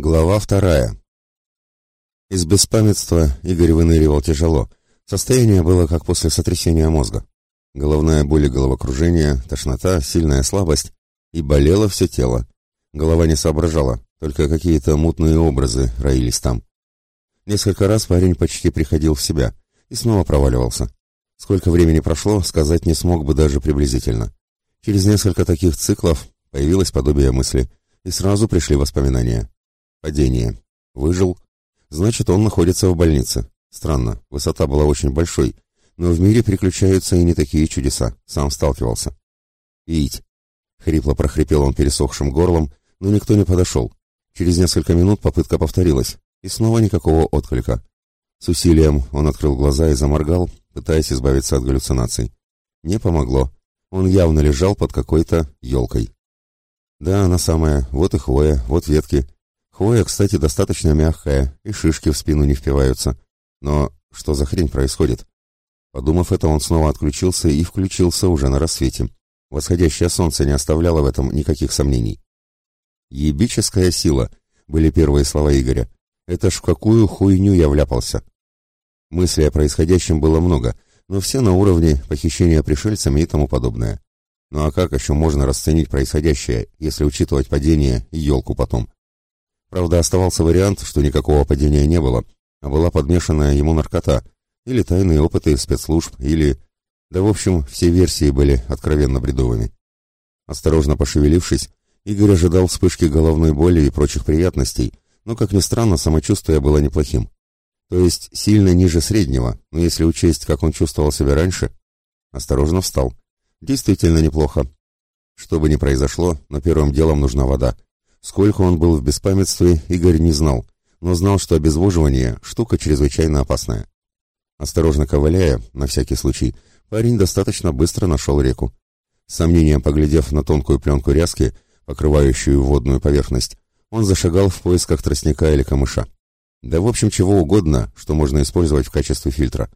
Глава вторая. Из беспамятства Игорь выныривал тяжело. Состояние было как после сотрясения мозга. Головная боль и головокружение, тошнота, сильная слабость. И болело все тело. Голова не соображала, только какие-то мутные образы роились там. Несколько раз парень почти приходил в себя и снова проваливался. Сколько времени прошло, сказать не смог бы даже приблизительно. Через несколько таких циклов появилось подобие мысли, и сразу пришли воспоминания. Падение. Выжил. Значит, он находится в больнице. Странно, высота была очень большой, но в мире приключаются и не такие чудеса. Сам сталкивался. «Пить!» — хрипло прохрипел он пересохшим горлом, но никто не подошел. Через несколько минут попытка повторилась, и снова никакого отклика. С усилием он открыл глаза и заморгал, пытаясь избавиться от галлюцинаций. Не помогло. Он явно лежал под какой-то елкой. Да, она самая. Вот и хвоя, вот ветки. Хвоя, кстати, достаточно мягкая, и шишки в спину не впиваются. Но что за хрень происходит? Подумав это, он снова отключился и включился уже на рассвете. Восходящее солнце не оставляло в этом никаких сомнений. «Ебическая сила» были первые слова Игоря. «Это ж в какую хуйню я вляпался?» Мыслей о происходящем было много, но все на уровне похищения пришельцами и тому подобное. Ну а как еще можно расценить происходящее, если учитывать падение и елку потом? Правда, оставался вариант, что никакого падения не было, а была подмешанная ему наркота, или тайные опыты спецслужб, или... Да, в общем, все версии были откровенно бредовыми. Осторожно пошевелившись, Игорь ожидал вспышки головной боли и прочих приятностей, но, как ни странно, самочувствие было неплохим. То есть сильно ниже среднего, но если учесть, как он чувствовал себя раньше... Осторожно встал. Действительно неплохо. Что бы ни произошло, но первым делом нужна вода. Сколько он был в беспамятстве, Игорь не знал, но знал, что обезвоживание – штука чрезвычайно опасная. Осторожно ковыляя, на всякий случай, парень достаточно быстро нашел реку. С сомнением поглядев на тонкую пленку ряски, покрывающую водную поверхность, он зашагал в поисках тростника или камыша. Да в общем чего угодно, что можно использовать в качестве фильтра.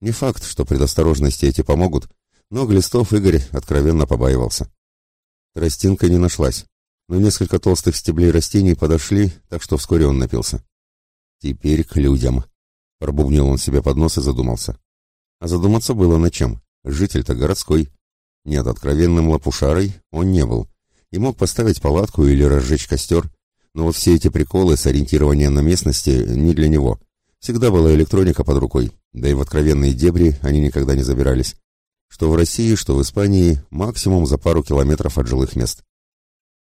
Не факт, что предосторожности эти помогут, но глистов Игорь откровенно побаивался. Тростинка не нашлась, но несколько толстых стеблей растений подошли, так что вскоре он напился. «Теперь к людям», — пробубнил он себе под нос и задумался. А задуматься было на чем. Житель-то городской. Нет, откровенным лопушарой он не был. И мог поставить палатку или разжечь костер, но вот все эти приколы с ориентированием на местности не для него. Всегда была электроника под рукой, да и в откровенные дебри они никогда не забирались. Что в России, что в Испании, максимум за пару километров от жилых мест.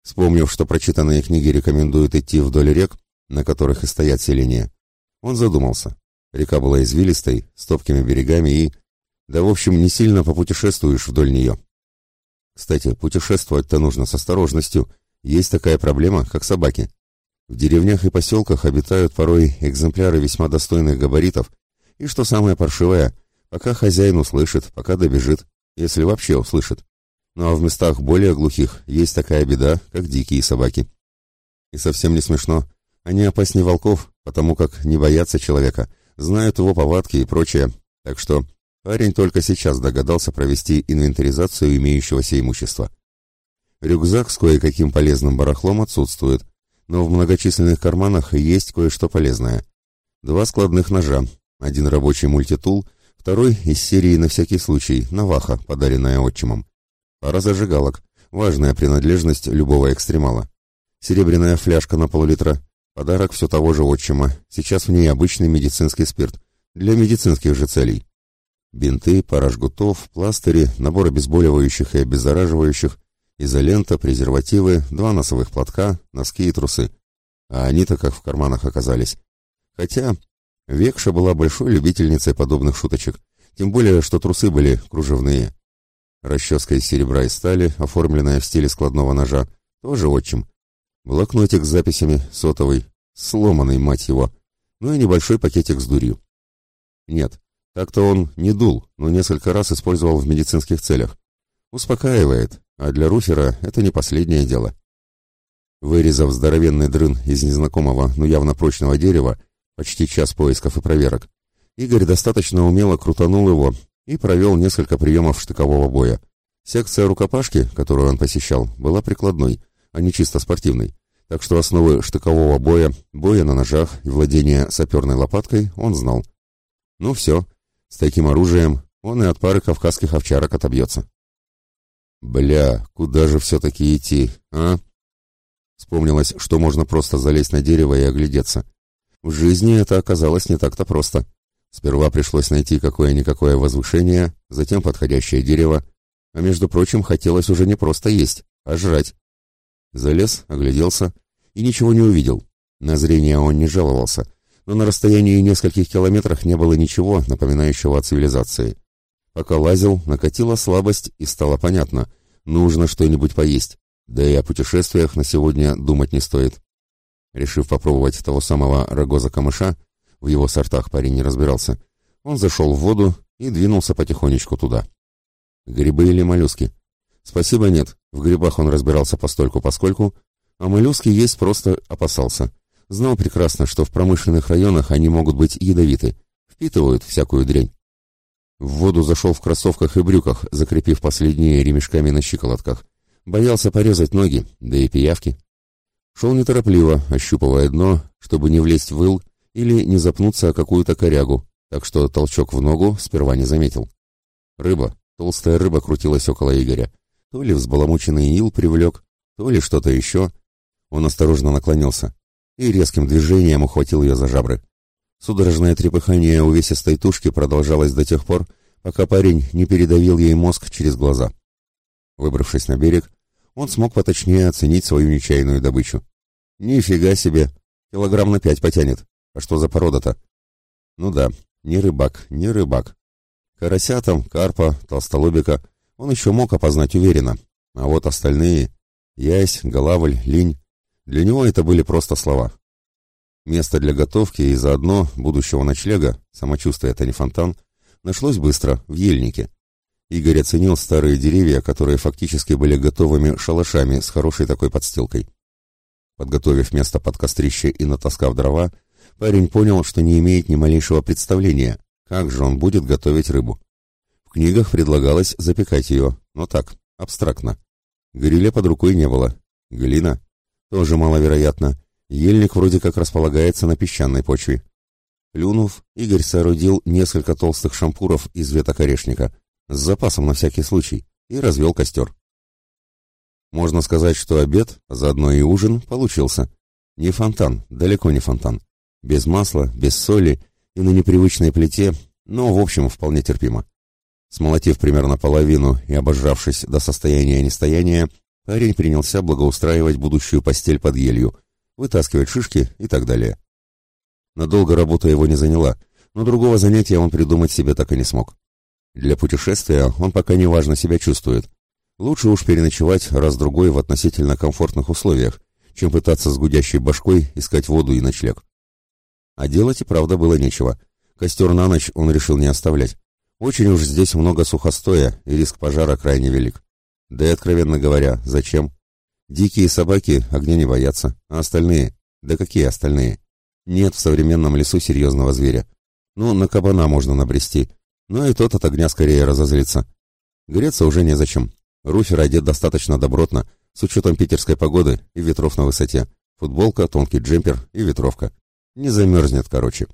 Вспомнив, что прочитанные книги рекомендуют идти вдоль рек, на которых и стоят селения, он задумался. Река была извилистой, с топкими берегами и... Да, в общем, не сильно попутешествуешь вдоль нее. Кстати, путешествовать-то нужно с осторожностью. Есть такая проблема, как собаки. В деревнях и поселках обитают порой экземпляры весьма достойных габаритов, и, что самое паршивое, пока хозяин услышит, пока добежит, если вообще услышит. Ну а в местах более глухих есть такая беда, как дикие собаки. И совсем не смешно. Они опаснее волков, потому как не боятся человека, знают его повадки и прочее. Так что парень только сейчас догадался провести инвентаризацию имеющегося имущества. Рюкзак с кое-каким полезным барахлом отсутствует, но в многочисленных карманах есть кое-что полезное. Два складных ножа, один рабочий мультитул, второй из серии на всякий случай, наваха, подаренная отчимом. Пара зажигалок. Важная принадлежность любого экстремала. Серебряная фляжка на пол-литра. Подарок все того же отчима. Сейчас в ней обычный медицинский спирт. Для медицинских же целей. Бинты, пара жгутов, пластыри, набор обезболивающих и обеззараживающих, изолента, презервативы, два носовых платка, носки и трусы. А они-то как в карманах оказались. Хотя Векша была большой любительницей подобных шуточек, тем более, что трусы были кружевные. Расческа из серебра и стали, оформленная в стиле складного ножа, тоже отчим. Блокнотик с записями, сотовый, сломанный, мать его, ну и небольшой пакетик с дурью. Нет, так-то он не дул, но несколько раз использовал в медицинских целях. Успокаивает, а для Руфера это не последнее дело. Вырезав здоровенный дрын из незнакомого, но явно прочного дерева, почти час поисков и проверок, Игорь достаточно умело крутанул его и провел несколько приемов штыкового боя. Секция рукопашки, которую он посещал, была прикладной, а не чисто спортивной. так что основы штыкового боя, боя на ножах и владения саперной лопаткой он знал. Ну все, с таким оружием он и от пары кавказских овчарок отобьется. Бля, куда же все-таки идти, а? Вспомнилось, что можно просто залезть на дерево и оглядеться. В жизни это оказалось не так-то просто. Сперва пришлось найти какое-никакое возвышение, затем подходящее дерево, а между прочим, хотелось уже не просто есть, а жрать. Залез, огляделся и ничего не увидел. На зрение он не жаловался, но на расстоянии нескольких километров не было ничего, напоминающего о цивилизации. Пока лазил, накатила слабость и стало понятно, нужно что-нибудь поесть. Да и о путешествиях на сегодня думать не стоит. Решив попробовать того самого рогоза-камыша, в его сортах парень не разбирался, он зашел в воду и двинулся потихонечку туда. Грибы или моллюски? Спасибо, нет. В грибах он разбирался постольку-поскольку, а моллюски есть просто опасался. Знал прекрасно, что в промышленных районах они могут быть ядовиты, впитывают всякую дрянь. В воду зашел в кроссовках и брюках, закрепив последние ремешками на щиколотках. Боялся порезать ноги, да и пиявки. Шел неторопливо, ощупывая дно, чтобы не влезть в ил или не запнуться о какую-то корягу, так что толчок в ногу сперва не заметил. Рыба, толстая рыба крутилась около Игоря. То ли взбаламученный ил привлек, то ли что-то еще. Он осторожно наклонился и резким движением ухватил ее за жабры. Судорожное трепыхание увесистой тушки продолжалось до тех пор, пока парень не передавил ей мозг через глаза. Выбравшись на берег, он смог поточнее оценить свою нечаянную добычу. «Нифига себе! Килограмм на пять потянет. А что за порода-то?» «Ну да, не рыбак, не рыбак. Карася там, карпа, толстолобика он еще мог опознать уверенно. А вот остальные — ясь, голавль, линь — для него это были просто слова. Место для готовки и заодно будущего ночлега, самочувствие это не фонтан, нашлось быстро, в ельнике. Игорь оценил старые деревья, которые фактически были готовыми шалашами с хорошей такой подстилкой. Подготовив место под кострище и натаскав дрова, парень понял, что не имеет ни малейшего представления, как же он будет готовить рыбу. В книгах предлагалось запекать ее, но так, абстрактно. Гриля под рукой не было. Глина? Тоже маловероятно. Ельник вроде как располагается на песчаной почве. Плюнув, Игорь соорудил несколько толстых шампуров из веток орешника, с запасом на всякий случай, и развел костер. Можно сказать, что обед, а заодно и ужин, получился. Не фонтан, далеко не фонтан. Без масла, без соли и на непривычной плите, но, в общем, вполне терпимо. Смолотив примерно половину и обожравшись до состояния нестояния, парень принялся благоустраивать будущую постель под елью — вытаскивать шишки и так далее. Надолго работа его не заняла, но другого занятия он придумать себе так и не смог. Для путешествия он пока неважно себя чувствует. Лучше уж переночевать раз-другой в относительно комфортных условиях, чем пытаться с гудящей башкой искать воду и ночлег. А делать и правда было нечего. Костер на ночь он решил не оставлять. Очень уж здесь много сухостоя, и риск пожара крайне велик. Да и, откровенно говоря, зачем? Дикие собаки огня не боятся, а остальные? Да какие остальные? Нет в современном лесу серьезного зверя. Ну, на кабана можно набрести, но и тот от огня скорее разозлится. Греться уже незачем. Руфер одет достаточно добротно, с учетом питерской погоды и ветров на высоте. Футболка, тонкий джемпер и ветровка. Не замерзнет, короче.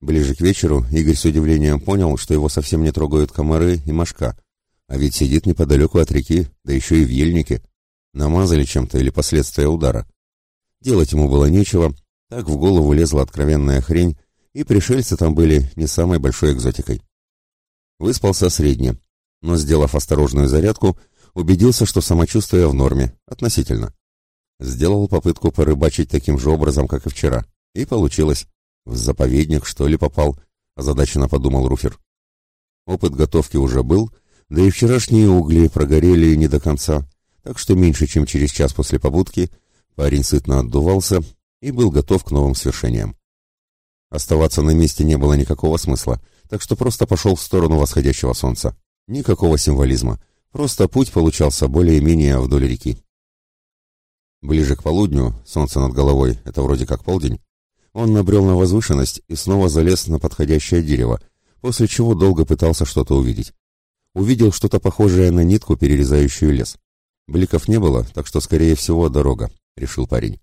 Ближе к вечеру Игорь с удивлением понял, что его совсем не трогают комары и мошка. А ведь сидит неподалеку от реки, да еще и в ельнике. Намазали чем-то или последствия удара. Делать ему было нечего, так в голову лезла откровенная хрень, и пришельцы там были не самой большой экзотикой. Выспался средне, но, сделав осторожную зарядку, убедился, что самочувствие в норме, относительно. Сделал попытку порыбачить таким же образом, как и вчера, и получилось. В заповедник, что ли, попал, озадаченно подумал Руфер. Опыт готовки уже был, да и вчерашние угли прогорели не до конца, так что меньше чем через час после побудки парень сытно отдувался и был готов к новым свершениям. Оставаться на месте не было никакого смысла, так что просто пошел в сторону восходящего солнца. Никакого символизма, просто путь получался более-менее вдоль реки. Ближе к полудню, солнце над головой, это вроде как полдень, он набрел на возвышенность и снова залез на подходящее дерево, после чего долго пытался что-то увидеть. Увидел что-то похожее на нитку, перерезающую лес. Бликов не было, так что, скорее всего, дорога. — решил парень.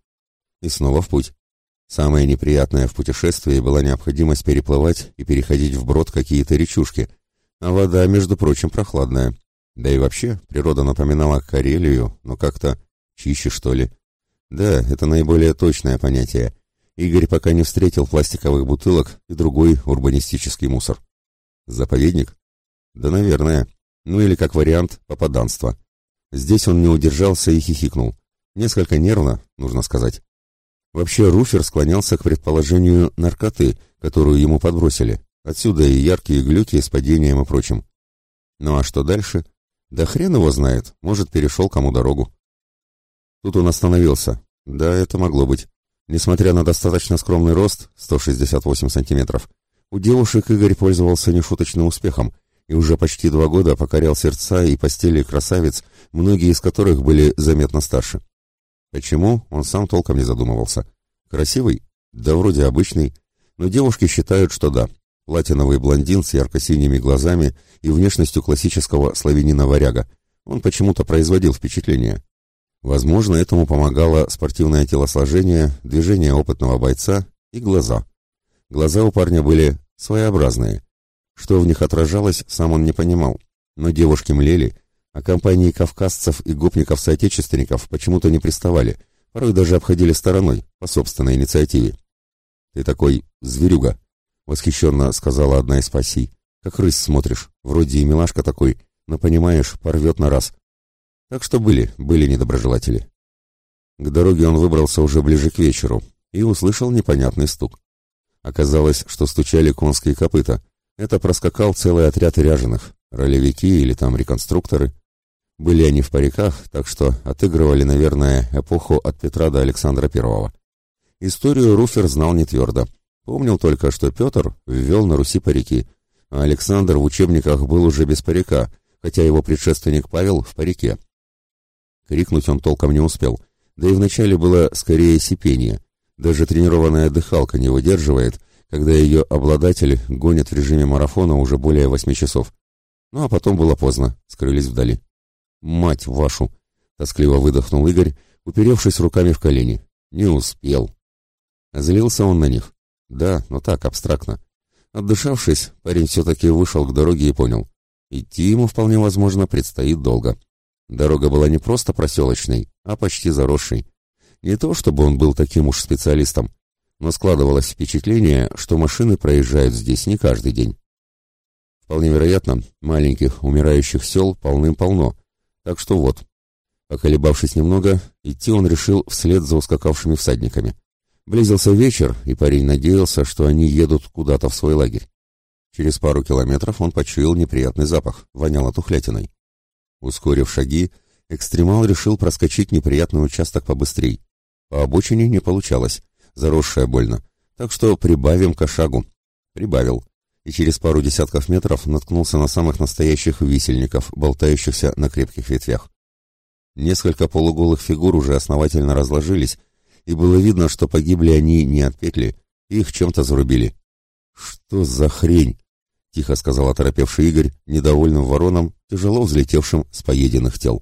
И снова в путь. Самое неприятное в путешествии была необходимость переплывать и переходить вброд какие-то речушки, а вода, между прочим, прохладная. Да и вообще, природа напоминала Карелию, но как-то чище, что ли. Да, это наиболее точное понятие. Игорь пока не встретил пластиковых бутылок и другой урбанистический мусор. Заповедник? Да, наверное. Ну или как вариант попаданства. Здесь он не удержался и хихикнул. Несколько нервно, нужно сказать. Вообще Руфер склонялся к предположению наркоты, которую ему подбросили. Отсюда и яркие глюки с падением и прочим. Ну а что дальше? Да хрен его знает, может, перешел кому дорогу. Тут он остановился. Да, это могло быть. Несмотря на достаточно скромный рост, 168 сантиметров, у девушек Игорь пользовался нешуточным успехом и уже почти два года покорял сердца и постели красавиц, многие из которых были заметно старше. Почему, он сам толком не задумывался. Красивый? Да вроде обычный. Но девушки считают, что да. Платиновый блондин с ярко-синими глазами и внешностью классического славянина-варяга. Он почему-то производил впечатление. Возможно, этому помогало спортивное телосложение, движение опытного бойца и глаза. Глаза у парня были своеобразные. Что в них отражалось, сам он не понимал. Но девушки млели, а компании кавказцев и гопников-соотечественников почему-то не приставали, порой даже обходили стороной, по собственной инициативе. «Ты такой зверюга», — восхищенно сказала одна из пассий. «Как рысь смотришь, вроде и милашка такой, но, понимаешь, порвет на раз». Так что были, были недоброжелатели. К дороге он выбрался уже ближе к вечеру и услышал непонятный стук. Оказалось, что стучали конские копыта. Это проскакал целый отряд ряженых, ролевики или там реконструкторы. Были они в париках, так что отыгрывали, наверное, эпоху от Петра до Александра Первого. Историю Руфер знал не твердо. Помнил только, что Петр ввел на Руси парики, а Александр в учебниках был уже без парика, хотя его предшественник Павел в парике. Крикнуть он толком не успел, да и вначале было скорее сипение. Даже тренированная дыхалка не выдерживает, когда ее обладатель гонит в режиме марафона уже более восьми часов. Ну а потом было поздно, скрылись вдали. «Мать вашу!» — тоскливо выдохнул Игорь, уперевшись руками в колени. «Не успел». Злился он на них. Да, но так, абстрактно. Отдышавшись, парень все-таки вышел к дороге и понял. Идти ему, вполне возможно, предстоит долго. Дорога была не просто проселочной, а почти заросшей. Не то, чтобы он был таким уж специалистом, но складывалось впечатление, что машины проезжают здесь не каждый день. Вполне вероятно, маленьких умирающих сел полным-полно, так что вот. Поколебавшись немного, идти он решил вслед за ускакавшими всадниками. Близился вечер, и парень надеялся, что они едут куда-то в свой лагерь. Через пару километров он почуял неприятный запах, воняло тухлятиной. Ускорив шаги, экстремал решил проскочить неприятный участок побыстрей. По обочине не получалось, заросшая больно, так что прибавим-ка шагу. Прибавил, и через пару десятков метров наткнулся на самых настоящих висельников, болтающихся на крепких ветвях. Несколько полуголых фигур уже основательно разложились, и было видно, что погибли они не от петли, их чем-то зарубили. «Что за хрень?» — тихо сказал оторопевший Игорь, недовольным вороном, тяжело взлетевшим с поеденных тел.